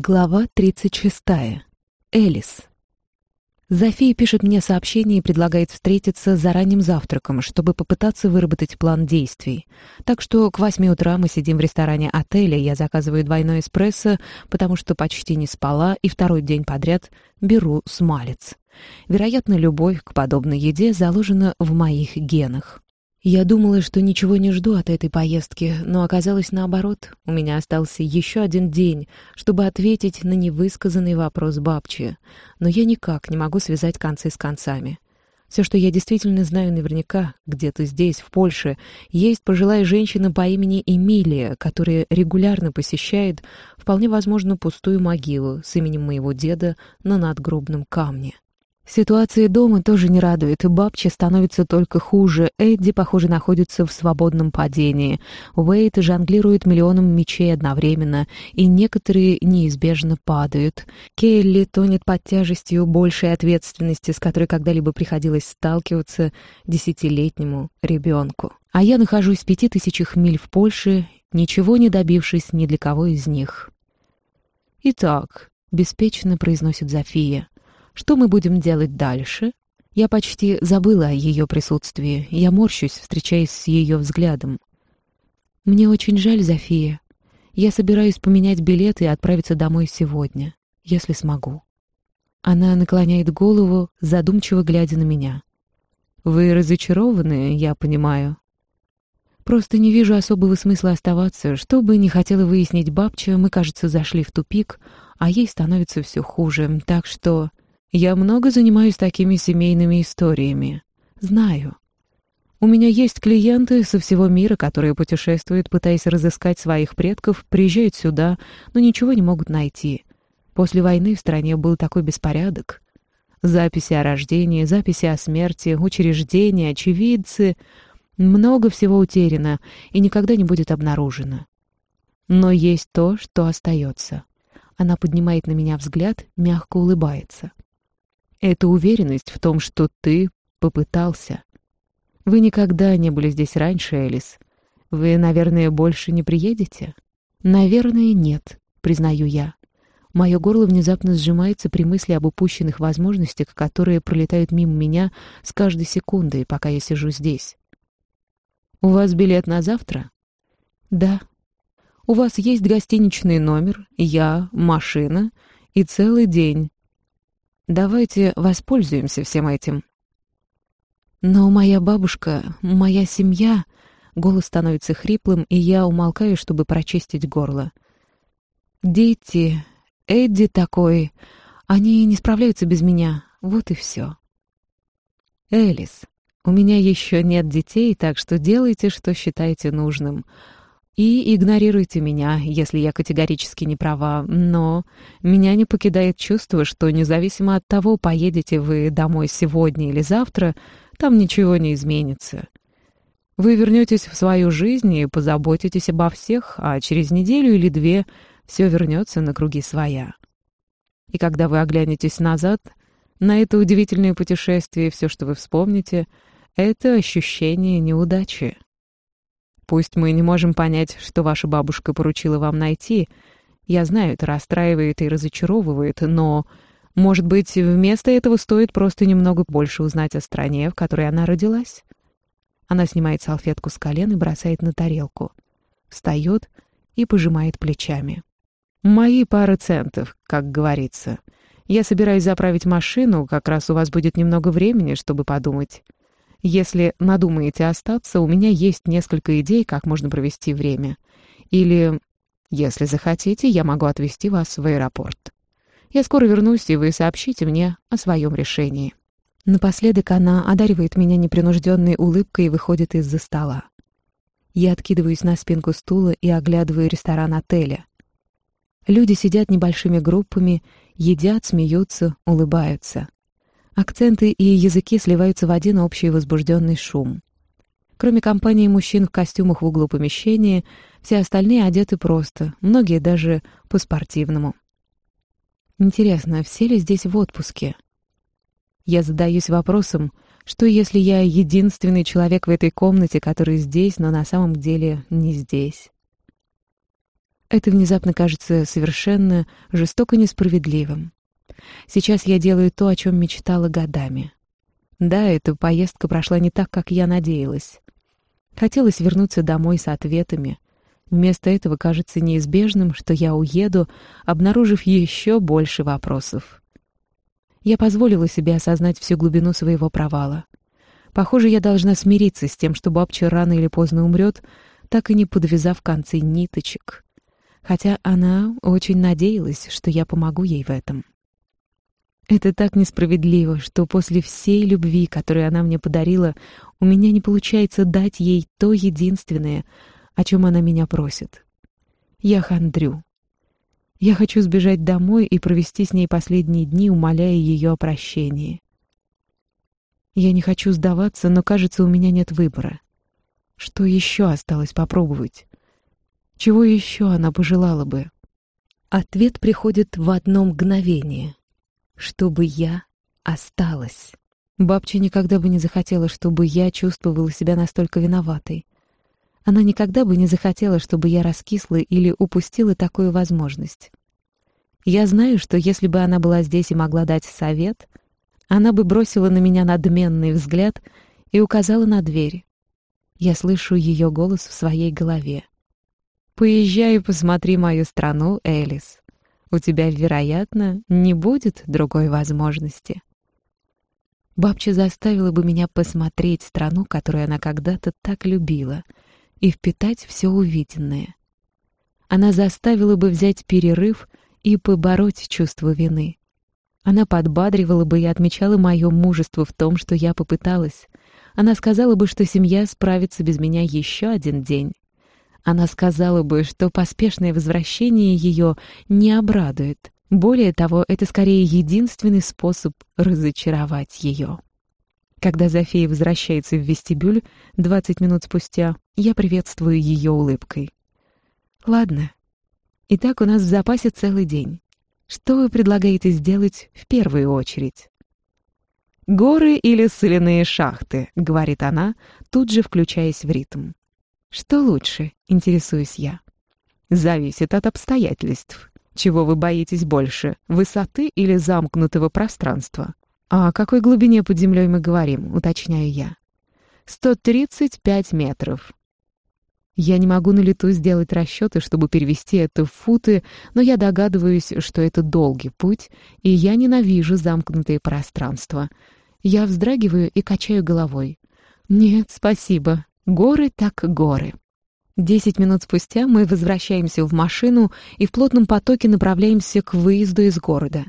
Глава 36. Элис. Зофия пишет мне сообщение и предлагает встретиться за ранним завтраком, чтобы попытаться выработать план действий. Так что к восьми утра мы сидим в ресторане отеля, я заказываю двойной эспрессо, потому что почти не спала, и второй день подряд беру смалец. Вероятно, любовь к подобной еде заложена в моих генах. Я думала, что ничего не жду от этой поездки, но оказалось наоборот. У меня остался еще один день, чтобы ответить на невысказанный вопрос бабчи. Но я никак не могу связать концы с концами. Все, что я действительно знаю наверняка, где-то здесь, в Польше, есть пожилая женщина по имени Эмилия, которая регулярно посещает, вполне возможно, пустую могилу с именем моего деда на надгробном камне. Ситуация дома тоже не радует, и бабче становится только хуже. Эдди, похоже, находится в свободном падении. Уэйт жонглирует миллионом мечей одновременно, и некоторые неизбежно падают. Келли тонет под тяжестью большей ответственности, с которой когда-либо приходилось сталкиваться десятилетнему ребенку. А я нахожусь в пяти тысячах миль в Польше, ничего не добившись ни для кого из них. «Итак», — беспечно произносит Зофия, — что мы будем делать дальше? Я почти забыла о ее присутствии. Я морщусь, встречаясь с ее взглядом. Мне очень жаль, Зофия. Я собираюсь поменять билет и отправиться домой сегодня, если смогу. Она наклоняет голову, задумчиво глядя на меня. «Вы разочарованы, я понимаю?» «Просто не вижу особого смысла оставаться. Что бы ни хотела выяснить бабча, мы, кажется, зашли в тупик, а ей становится все хуже, так что...» Я много занимаюсь такими семейными историями. Знаю. У меня есть клиенты со всего мира, которые путешествуют, пытаясь разыскать своих предков, приезжают сюда, но ничего не могут найти. После войны в стране был такой беспорядок. Записи о рождении, записи о смерти, учреждения, очевидцы. Много всего утеряно и никогда не будет обнаружено. Но есть то, что остается. Она поднимает на меня взгляд, мягко улыбается. Это уверенность в том, что ты попытался. Вы никогда не были здесь раньше, Элис. Вы, наверное, больше не приедете? Наверное, нет, признаю я. Мое горло внезапно сжимается при мысли об упущенных возможностях, которые пролетают мимо меня с каждой секундой, пока я сижу здесь. «У вас билет на завтра?» «Да». «У вас есть гостиничный номер, я, машина и целый день, Давайте воспользуемся всем этим. Но моя бабушка, моя семья... Голос становится хриплым, и я умолкаю, чтобы прочистить горло. Дети, Эдди такой, они не справляются без меня, вот и все. Элис, у меня еще нет детей, так что делайте, что считаете нужным. И игнорируйте меня, если я категорически не права, но меня не покидает чувство, что независимо от того, поедете вы домой сегодня или завтра, там ничего не изменится. Вы вернетесь в свою жизнь и позаботитесь обо всех, а через неделю или две все вернется на круги своя. И когда вы оглянетесь назад, на это удивительное путешествие, все, что вы вспомните, это ощущение неудачи. Пусть мы не можем понять, что ваша бабушка поручила вам найти. Я знаю, это расстраивает и разочаровывает, но, может быть, вместо этого стоит просто немного больше узнать о стране, в которой она родилась? Она снимает салфетку с колен и бросает на тарелку. Встает и пожимает плечами. «Мои пары центов, как говорится. Я собираюсь заправить машину, как раз у вас будет немного времени, чтобы подумать. Если надумаете остаться, у меня есть несколько идей, как можно провести время. Или, если захотите, я могу отвезти вас в аэропорт. Я скоро вернусь, и вы сообщите мне о своем решении». Напоследок она одаривает меня непринужденной улыбкой и выходит из-за стола. Я откидываюсь на спинку стула и оглядываю ресторан отеля. Люди сидят небольшими группами, едят, смеются, улыбаются. Акценты и языки сливаются в один общий возбужденный шум. Кроме компании мужчин в костюмах в углу помещения, все остальные одеты просто, многие даже по-спортивному. Интересно, все ли здесь в отпуске? Я задаюсь вопросом, что если я единственный человек в этой комнате, который здесь, но на самом деле не здесь? Это внезапно кажется совершенно жестоко несправедливым. Сейчас я делаю то, о чем мечтала годами. Да, эта поездка прошла не так, как я надеялась. Хотелось вернуться домой с ответами. Вместо этого кажется неизбежным, что я уеду, обнаружив еще больше вопросов. Я позволила себе осознать всю глубину своего провала. Похоже, я должна смириться с тем, что бабча рано или поздно умрет, так и не подвязав концы ниточек. Хотя она очень надеялась, что я помогу ей в этом. Это так несправедливо, что после всей любви, которую она мне подарила, у меня не получается дать ей то единственное, о чем она меня просит. Я хандрю. Я хочу сбежать домой и провести с ней последние дни, умоляя ее о прощении. Я не хочу сдаваться, но, кажется, у меня нет выбора. Что еще осталось попробовать? Чего еще она пожелала бы? Ответ приходит в одно мгновение. Чтобы я осталась. Бабча никогда бы не захотела, чтобы я чувствовала себя настолько виноватой. Она никогда бы не захотела, чтобы я раскисла или упустила такую возможность. Я знаю, что если бы она была здесь и могла дать совет, она бы бросила на меня надменный взгляд и указала на дверь. Я слышу ее голос в своей голове. «Поезжай и посмотри мою страну, Элис. У тебя, вероятно, не будет другой возможности». Бабча заставила бы меня посмотреть страну, которую она когда-то так любила, и впитать все увиденное. Она заставила бы взять перерыв и побороть чувство вины. Она подбадривала бы и отмечала мое мужество в том, что я попыталась. Она сказала бы, что семья справится без меня еще один день. Она сказала бы, что поспешное возвращение ее не обрадует. Более того, это скорее единственный способ разочаровать ее. Когда Зофия возвращается в вестибюль 20 минут спустя, я приветствую ее улыбкой. «Ладно. Итак, у нас в запасе целый день. Что вы предлагаете сделать в первую очередь?» «Горы или соляные шахты», — говорит она, тут же включаясь в ритм. «Что лучше?» — интересуюсь я. «Зависит от обстоятельств. Чего вы боитесь больше, высоты или замкнутого пространства?» «А о какой глубине под землей мы говорим?» — уточняю я. «135 метров». Я не могу на лету сделать расчеты, чтобы перевести это в футы, но я догадываюсь, что это долгий путь, и я ненавижу замкнутые пространства. Я вздрагиваю и качаю головой. «Нет, спасибо. Горы так горы». Десять минут спустя мы возвращаемся в машину и в плотном потоке направляемся к выезду из города.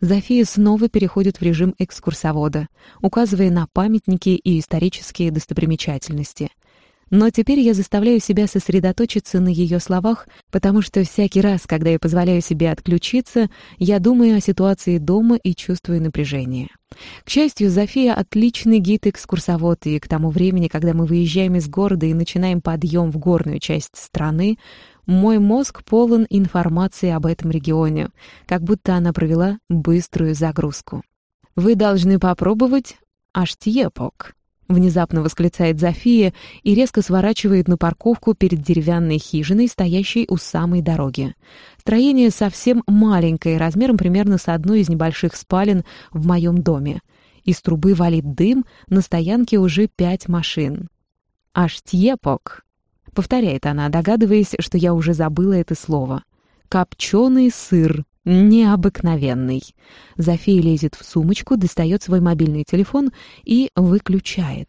Зофия снова переходит в режим экскурсовода, указывая на памятники и исторические достопримечательности. Но теперь я заставляю себя сосредоточиться на ее словах, потому что всякий раз, когда я позволяю себе отключиться, я думаю о ситуации дома и чувствую напряжение. К счастью, Зофия — отличный гид-экскурсовод, и к тому времени, когда мы выезжаем из города и начинаем подъем в горную часть страны, мой мозг полон информации об этом регионе, как будто она провела быструю загрузку. «Вы должны попробовать аштьепок», — внезапно восклицает Зофия и резко сворачивает на парковку перед деревянной хижиной, стоящей у самой дороги. Строение совсем маленькое, размером примерно с одной из небольших спален в моем доме. Из трубы валит дым, на стоянке уже пять машин. «Аштьепок», Повторяет она, догадываясь, что я уже забыла это слово. «Копченый сыр. Необыкновенный». Зофия лезет в сумочку, достает свой мобильный телефон и выключает.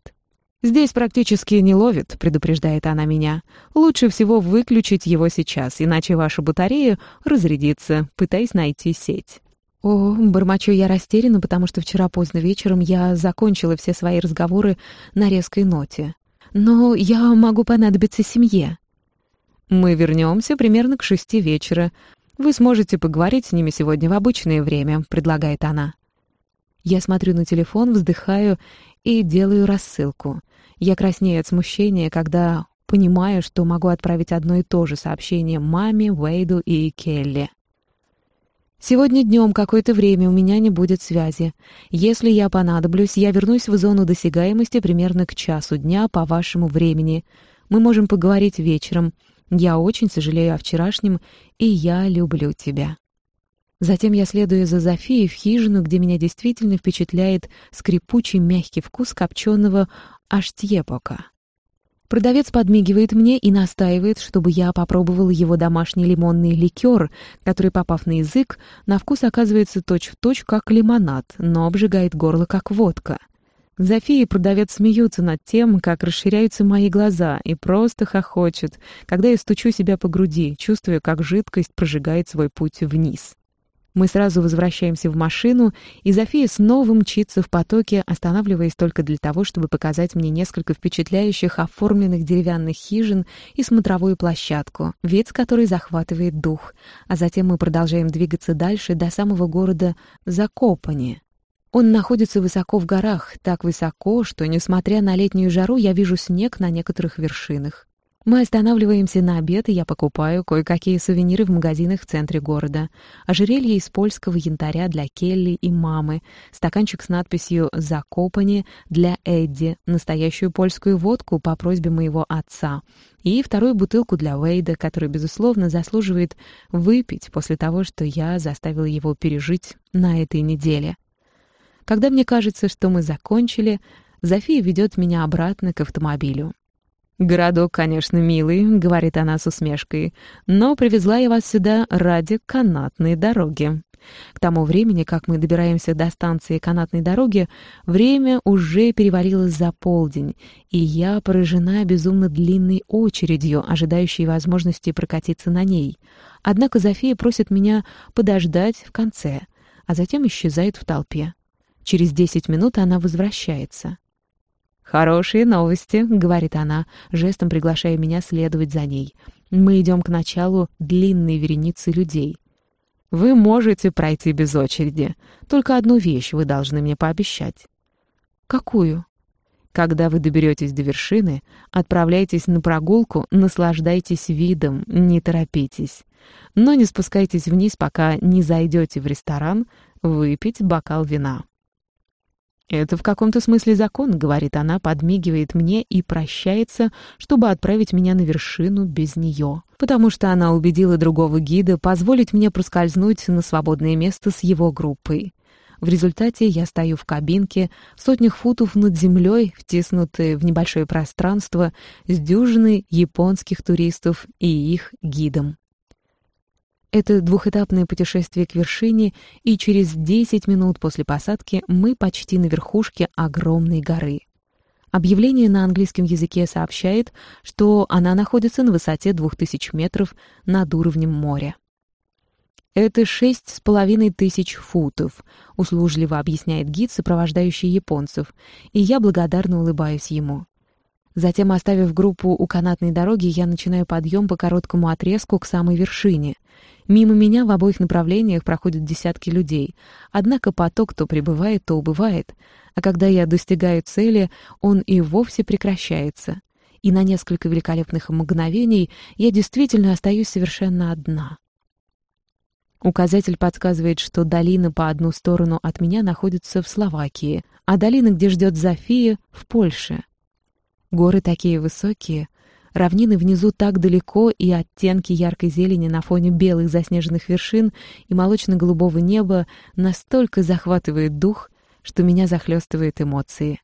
«Здесь практически не ловит», — предупреждает она меня. «Лучше всего выключить его сейчас, иначе ваша батарея разрядится, пытаясь найти сеть». О, бормочу я растеряна, потому что вчера поздно вечером я закончила все свои разговоры на резкой ноте но я могу понадобиться семье». «Мы вернемся примерно к шести вечера. Вы сможете поговорить с ними сегодня в обычное время», — предлагает она. Я смотрю на телефон, вздыхаю и делаю рассылку. Я краснею от смущения, когда понимаю, что могу отправить одно и то же сообщение маме, Уэйду и Келли. Сегодня днем какое-то время у меня не будет связи. Если я понадоблюсь, я вернусь в зону досягаемости примерно к часу дня по вашему времени. Мы можем поговорить вечером. Я очень сожалею о вчерашнем, и я люблю тебя». Затем я следую за Зофией в хижину, где меня действительно впечатляет скрипучий мягкий вкус копченого аштьепока. Продавец подмигивает мне и настаивает, чтобы я попробовал его домашний лимонный ликер, который, попав на язык, на вкус оказывается точь-в-точь точь как лимонад, но обжигает горло как водка. Зофия и продавец смеются над тем, как расширяются мои глаза, и просто хохочут, когда я стучу себя по груди, чувствуя, как жидкость прожигает свой путь вниз. Мы сразу возвращаемся в машину, и Зофия снова мчится в потоке, останавливаясь только для того, чтобы показать мне несколько впечатляющих оформленных деревянных хижин и смотровую площадку, вид с которой захватывает дух. А затем мы продолжаем двигаться дальше до самого города Закопани. Он находится высоко в горах, так высоко, что, несмотря на летнюю жару, я вижу снег на некоторых вершинах. Мы останавливаемся на обед, и я покупаю кое-какие сувениры в магазинах в центре города. Ожерелье из польского янтаря для Келли и мамы, стаканчик с надписью «Закопани» для Эдди, настоящую польскую водку по просьбе моего отца и вторую бутылку для Уэйда, который, безусловно, заслуживает выпить после того, что я заставила его пережить на этой неделе. Когда мне кажется, что мы закончили, Зофия ведет меня обратно к автомобилю. «Городок, конечно, милый», — говорит она с усмешкой, «но привезла я вас сюда ради канатной дороги». К тому времени, как мы добираемся до станции канатной дороги, время уже перевалилось за полдень, и я поражена безумно длинной очередью, ожидающей возможности прокатиться на ней. Однако Зофия просит меня подождать в конце, а затем исчезает в толпе. Через десять минут она возвращается. «Хорошие новости», — говорит она, жестом приглашая меня следовать за ней. Мы идем к началу длинной вереницы людей. «Вы можете пройти без очереди. Только одну вещь вы должны мне пообещать». «Какую?» Когда вы доберетесь до вершины, отправляйтесь на прогулку, наслаждайтесь видом, не торопитесь. Но не спускайтесь вниз, пока не зайдете в ресторан выпить бокал вина. «Это в каком-то смысле закон», — говорит она, подмигивает мне и прощается, чтобы отправить меня на вершину без нее. Потому что она убедила другого гида позволить мне проскользнуть на свободное место с его группой. В результате я стою в кабинке, сотнях футов над землей, втиснутые в небольшое пространство, с дюжиной японских туристов и их гидом. Это двухэтапное путешествие к вершине, и через 10 минут после посадки мы почти на верхушке огромной горы. Объявление на английском языке сообщает, что она находится на высоте 2000 метров над уровнем моря. «Это шесть с половиной тысяч футов», — услужливо объясняет гид, сопровождающий японцев, и я благодарно улыбаюсь ему. Затем, оставив группу у канатной дороги, я начинаю подъем по короткому отрезку к самой вершине — Мимо меня в обоих направлениях проходят десятки людей, однако поток то прибывает, то убывает, а когда я достигаю цели, он и вовсе прекращается. И на несколько великолепных мгновений я действительно остаюсь совершенно одна. Указатель подсказывает, что долина по одну сторону от меня находится в Словакии, а долина, где ждет Зофия, в Польше. Горы такие высокие, Равнины внизу так далеко, и оттенки яркой зелени на фоне белых заснеженных вершин и молочно-голубого неба настолько захватывает дух, что меня захлестывают эмоции.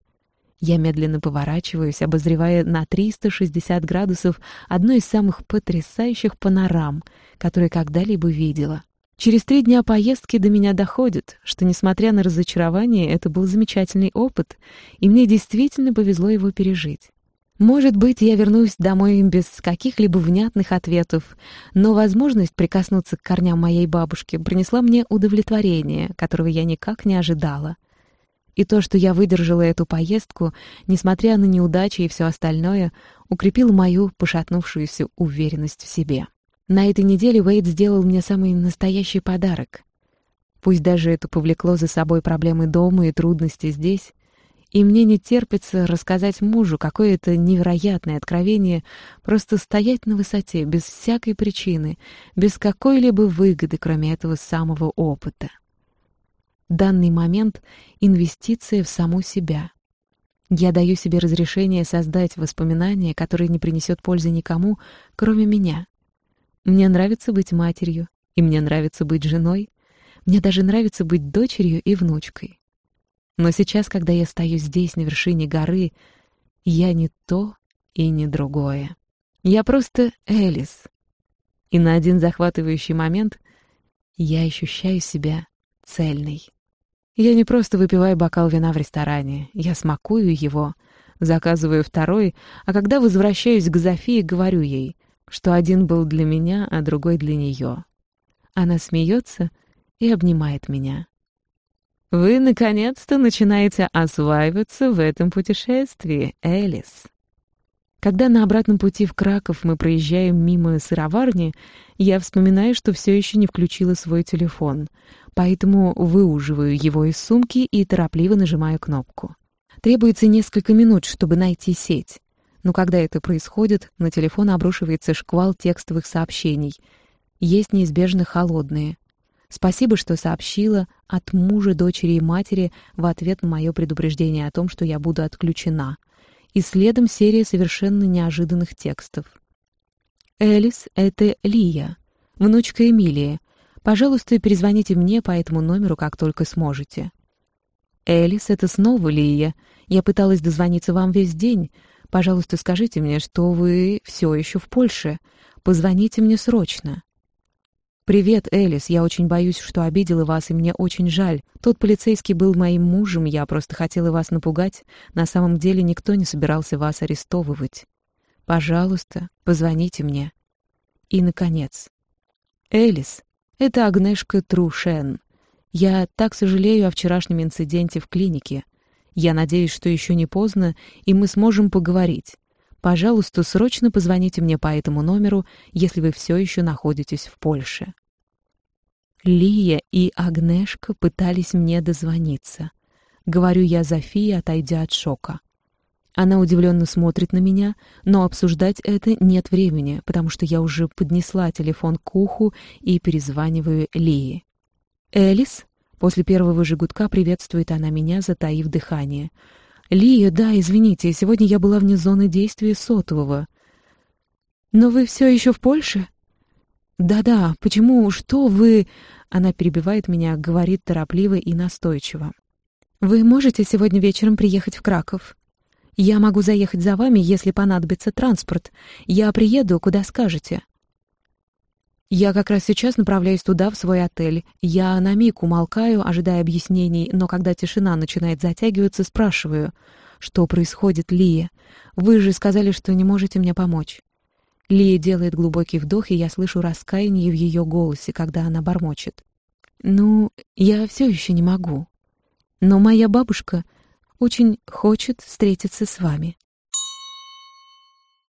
Я медленно поворачиваюсь, обозревая на 360 градусов одну из самых потрясающих панорам, которые когда-либо видела. Через три дня поездки до меня доходит, что, несмотря на разочарование, это был замечательный опыт, и мне действительно повезло его пережить. Может быть, я вернусь домой без каких-либо внятных ответов, но возможность прикоснуться к корням моей бабушки принесла мне удовлетворение, которого я никак не ожидала. И то, что я выдержала эту поездку, несмотря на неудачи и все остальное, укрепило мою пошатнувшуюся уверенность в себе. На этой неделе Уэйд сделал мне самый настоящий подарок. Пусть даже это повлекло за собой проблемы дома и трудности здесь, и мне не терпится рассказать мужу, какое это невероятное откровение просто стоять на высоте, без всякой причины, без какой-либо выгоды, кроме этого самого опыта. Данный момент — инвестиция в саму себя. Я даю себе разрешение создать воспоминания, которые не принесет пользы никому, кроме меня. Мне нравится быть матерью, и мне нравится быть женой. Мне даже нравится быть дочерью и внучкой. Но сейчас, когда я стою здесь, на вершине горы, я не то и не другое. Я просто Элис. И на один захватывающий момент я ощущаю себя цельной. Я не просто выпиваю бокал вина в ресторане, я смакую его, заказываю второй, а когда возвращаюсь к Зофии, говорю ей, что один был для меня, а другой для нее. Она смеется и обнимает меня. Вы, наконец-то, начинаете осваиваться в этом путешествии, Элис. Когда на обратном пути в Краков мы проезжаем мимо сыроварни, я вспоминаю, что все еще не включила свой телефон, поэтому выуживаю его из сумки и торопливо нажимаю кнопку. Требуется несколько минут, чтобы найти сеть. Но когда это происходит, на телефон обрушивается шквал текстовых сообщений. Есть неизбежно холодные. Спасибо, что сообщила от мужа, дочери и матери в ответ на мое предупреждение о том, что я буду отключена. И следом серия совершенно неожиданных текстов. «Элис — это Лия, внучка Эмилии. Пожалуйста, перезвоните мне по этому номеру, как только сможете». «Элис, это снова Лия. Я пыталась дозвониться вам весь день. Пожалуйста, скажите мне, что вы все еще в Польше. Позвоните мне срочно». «Привет, Элис. Я очень боюсь, что обидела вас, и мне очень жаль. Тот полицейский был моим мужем, я просто хотела вас напугать. На самом деле никто не собирался вас арестовывать. Пожалуйста, позвоните мне». И, наконец, «Элис, это Агнешка Трушен. Я так сожалею о вчерашнем инциденте в клинике. Я надеюсь, что еще не поздно, и мы сможем поговорить. Пожалуйста, срочно позвоните мне по этому номеру, если вы все еще находитесь в Польше. Лия и Агнешка пытались мне дозвониться. Говорю я Зофии, отойдя от шока. Она удивленно смотрит на меня, но обсуждать это нет времени, потому что я уже поднесла телефон к уху и перезваниваю Лии. «Элис?» После первого же приветствует она меня, затаив дыхание — «Лия, да, извините, сегодня я была вне зоны действия сотового». «Но вы все еще в Польше?» «Да-да, почему? Что вы...» Она перебивает меня, говорит торопливо и настойчиво. «Вы можете сегодня вечером приехать в Краков? Я могу заехать за вами, если понадобится транспорт. Я приеду, куда скажете». Я как раз сейчас направляюсь туда, в свой отель. Я на миг умолкаю, ожидая объяснений, но когда тишина начинает затягиваться, спрашиваю, что происходит, Лия? Вы же сказали, что не можете мне помочь. Лия делает глубокий вдох, и я слышу раскаяние в ее голосе, когда она бормочет. «Ну, я все еще не могу. Но моя бабушка очень хочет встретиться с вами».